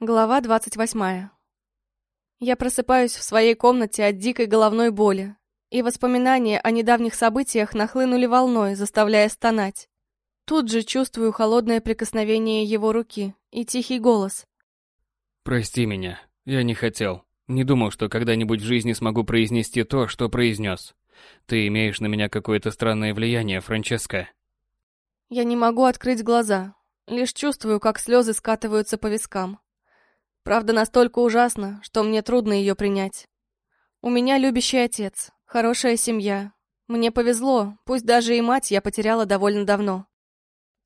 Глава двадцать восьмая. Я просыпаюсь в своей комнате от дикой головной боли, и воспоминания о недавних событиях нахлынули волной, заставляя стонать. Тут же чувствую холодное прикосновение его руки и тихий голос. «Прости меня, я не хотел. Не думал, что когда-нибудь в жизни смогу произнести то, что произнес. Ты имеешь на меня какое-то странное влияние, Франческа». Я не могу открыть глаза, лишь чувствую, как слезы скатываются по вискам. Правда настолько ужасно, что мне трудно ее принять. У меня любящий отец, хорошая семья. Мне повезло, пусть даже и мать я потеряла довольно давно.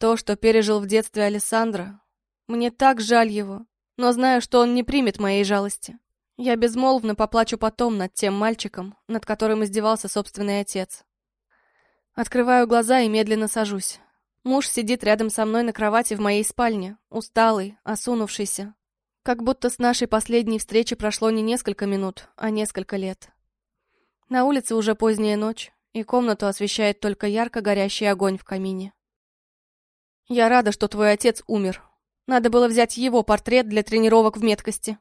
То, что пережил в детстве Александра, мне так жаль его, но знаю, что он не примет моей жалости. Я безмолвно поплачу потом над тем мальчиком, над которым издевался собственный отец. Открываю глаза и медленно сажусь. Муж сидит рядом со мной на кровати в моей спальне, усталый, осунувшийся, как будто с нашей последней встречи прошло не несколько минут, а несколько лет. На улице уже поздняя ночь, и комнату освещает только ярко горящий огонь в камине. Я рада, что твой отец умер. Надо было взять его портрет для тренировок в меткости.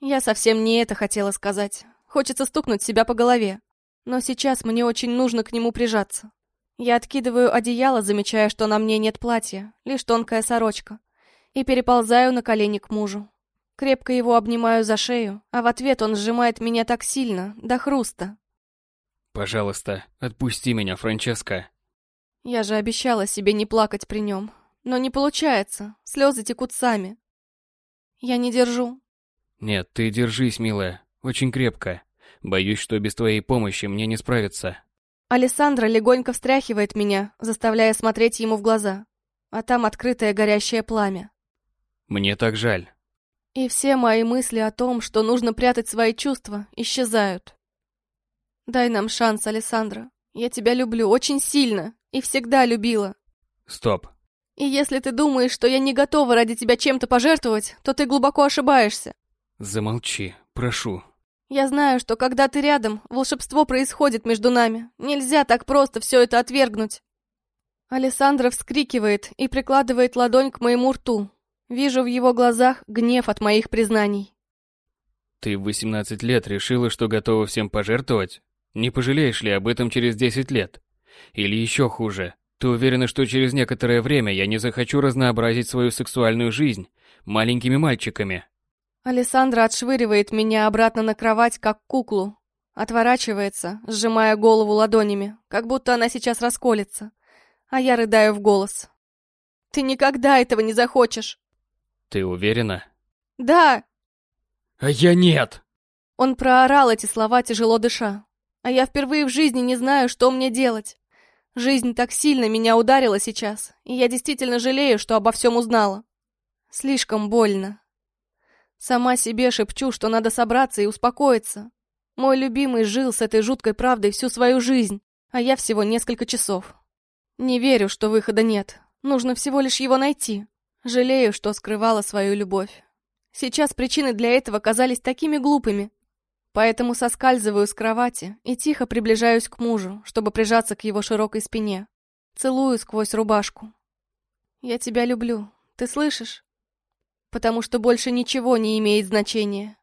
Я совсем не это хотела сказать. Хочется стукнуть себя по голове. Но сейчас мне очень нужно к нему прижаться. Я откидываю одеяло, замечая, что на мне нет платья, лишь тонкая сорочка и переползаю на колени к мужу. Крепко его обнимаю за шею, а в ответ он сжимает меня так сильно, до хруста. «Пожалуйста, отпусти меня, Франческа». Я же обещала себе не плакать при нем. Но не получается, слезы текут сами. Я не держу. Нет, ты держись, милая, очень крепко. Боюсь, что без твоей помощи мне не справиться. Алессандра легонько встряхивает меня, заставляя смотреть ему в глаза. А там открытое горящее пламя. Мне так жаль. И все мои мысли о том, что нужно прятать свои чувства, исчезают. Дай нам шанс, Александра. Я тебя люблю очень сильно и всегда любила. Стоп. И если ты думаешь, что я не готова ради тебя чем-то пожертвовать, то ты глубоко ошибаешься. Замолчи, прошу. Я знаю, что когда ты рядом, волшебство происходит между нами. Нельзя так просто все это отвергнуть. Александра вскрикивает и прикладывает ладонь к моему рту, Вижу в его глазах гнев от моих признаний. Ты в 18 лет решила, что готова всем пожертвовать? Не пожалеешь ли об этом через 10 лет? Или еще хуже, ты уверена, что через некоторое время я не захочу разнообразить свою сексуальную жизнь маленькими мальчиками? Александра отшвыривает меня обратно на кровать, как куклу. Отворачивается, сжимая голову ладонями, как будто она сейчас расколется. А я рыдаю в голос. «Ты никогда этого не захочешь!» Ты уверена? Да. А я нет. Он проорал эти слова, тяжело дыша. А я впервые в жизни не знаю, что мне делать. Жизнь так сильно меня ударила сейчас, и я действительно жалею, что обо всем узнала. Слишком больно. Сама себе шепчу, что надо собраться и успокоиться. Мой любимый жил с этой жуткой правдой всю свою жизнь, а я всего несколько часов. Не верю, что выхода нет. Нужно всего лишь его найти. Жалею, что скрывала свою любовь. Сейчас причины для этого казались такими глупыми. Поэтому соскальзываю с кровати и тихо приближаюсь к мужу, чтобы прижаться к его широкой спине. Целую сквозь рубашку. «Я тебя люблю. Ты слышишь?» Потому что больше ничего не имеет значения.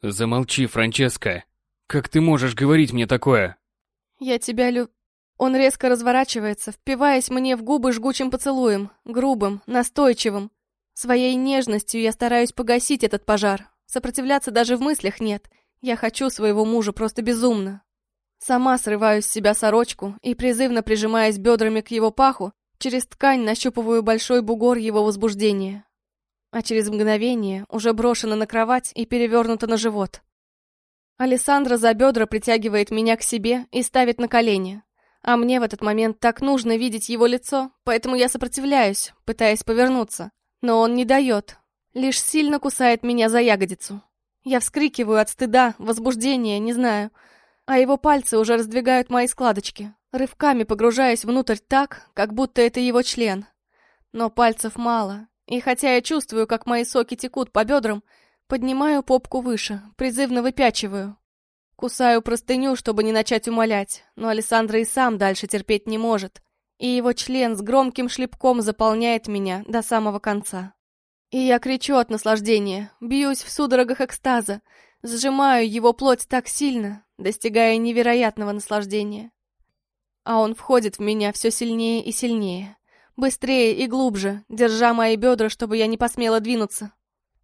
«Замолчи, Франческа. Как ты можешь говорить мне такое?» «Я тебя люб...» Он резко разворачивается, впиваясь мне в губы жгучим поцелуем, грубым, настойчивым. Своей нежностью я стараюсь погасить этот пожар. Сопротивляться даже в мыслях нет. Я хочу своего мужа просто безумно. Сама срываю с себя сорочку и, призывно прижимаясь бедрами к его паху, через ткань нащупываю большой бугор его возбуждения. А через мгновение уже брошена на кровать и перевернута на живот. Александра за бедра притягивает меня к себе и ставит на колени. А мне в этот момент так нужно видеть его лицо, поэтому я сопротивляюсь, пытаясь повернуться. Но он не дает, лишь сильно кусает меня за ягодицу. Я вскрикиваю от стыда, возбуждения, не знаю. А его пальцы уже раздвигают мои складочки, рывками погружаясь внутрь так, как будто это его член. Но пальцев мало, и хотя я чувствую, как мои соки текут по бедрам, поднимаю попку выше, призывно выпячиваю. Кусаю простыню, чтобы не начать умолять, но Александра и сам дальше терпеть не может, и его член с громким шлепком заполняет меня до самого конца. И я кричу от наслаждения, бьюсь в судорогах экстаза, сжимаю его плоть так сильно, достигая невероятного наслаждения. А он входит в меня все сильнее и сильнее, быстрее и глубже, держа мои бедра, чтобы я не посмела двинуться.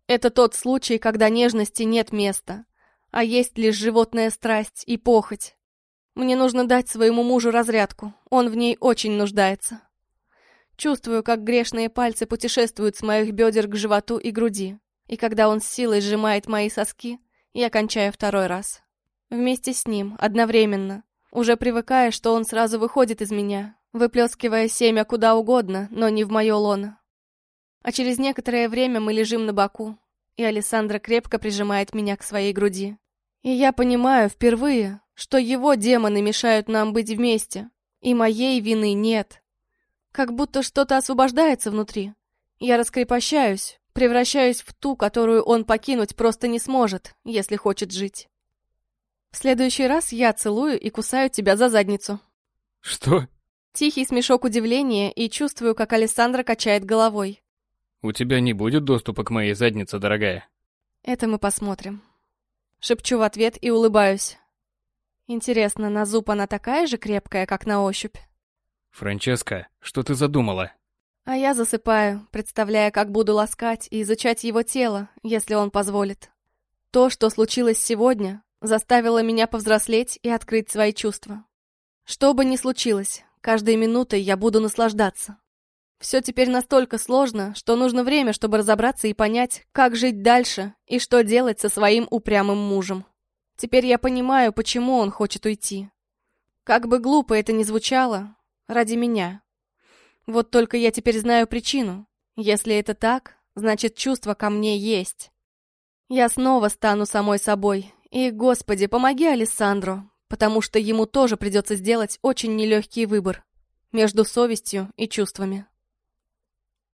Это тот случай, когда нежности нет места, а есть лишь животная страсть и похоть. Мне нужно дать своему мужу разрядку, он в ней очень нуждается. Чувствую, как грешные пальцы путешествуют с моих бедер к животу и груди, и когда он с силой сжимает мои соски, я кончаю второй раз. Вместе с ним, одновременно, уже привыкая, что он сразу выходит из меня, выплескивая семя куда угодно, но не в мое лоно. А через некоторое время мы лежим на боку, и Александра крепко прижимает меня к своей груди. И я понимаю впервые, что его демоны мешают нам быть вместе, и моей вины нет. Как будто что-то освобождается внутри. Я раскрепощаюсь, превращаюсь в ту, которую он покинуть просто не сможет, если хочет жить. В следующий раз я целую и кусаю тебя за задницу. Что? Тихий смешок удивления и чувствую, как Александра качает головой. У тебя не будет доступа к моей заднице, дорогая. Это мы посмотрим. Шепчу в ответ и улыбаюсь. Интересно, на зуб она такая же крепкая, как на ощупь? Франческа, что ты задумала? А я засыпаю, представляя, как буду ласкать и изучать его тело, если он позволит. То, что случилось сегодня, заставило меня повзрослеть и открыть свои чувства. Что бы ни случилось, каждой минутой я буду наслаждаться. Все теперь настолько сложно, что нужно время, чтобы разобраться и понять, как жить дальше и что делать со своим упрямым мужем. Теперь я понимаю, почему он хочет уйти. Как бы глупо это ни звучало, Ради меня. Вот только я теперь знаю причину. Если это так, значит чувство ко мне есть. Я снова стану самой собой. И, Господи, помоги Алессандру, потому что ему тоже придется сделать очень нелегкий выбор между совестью и чувствами.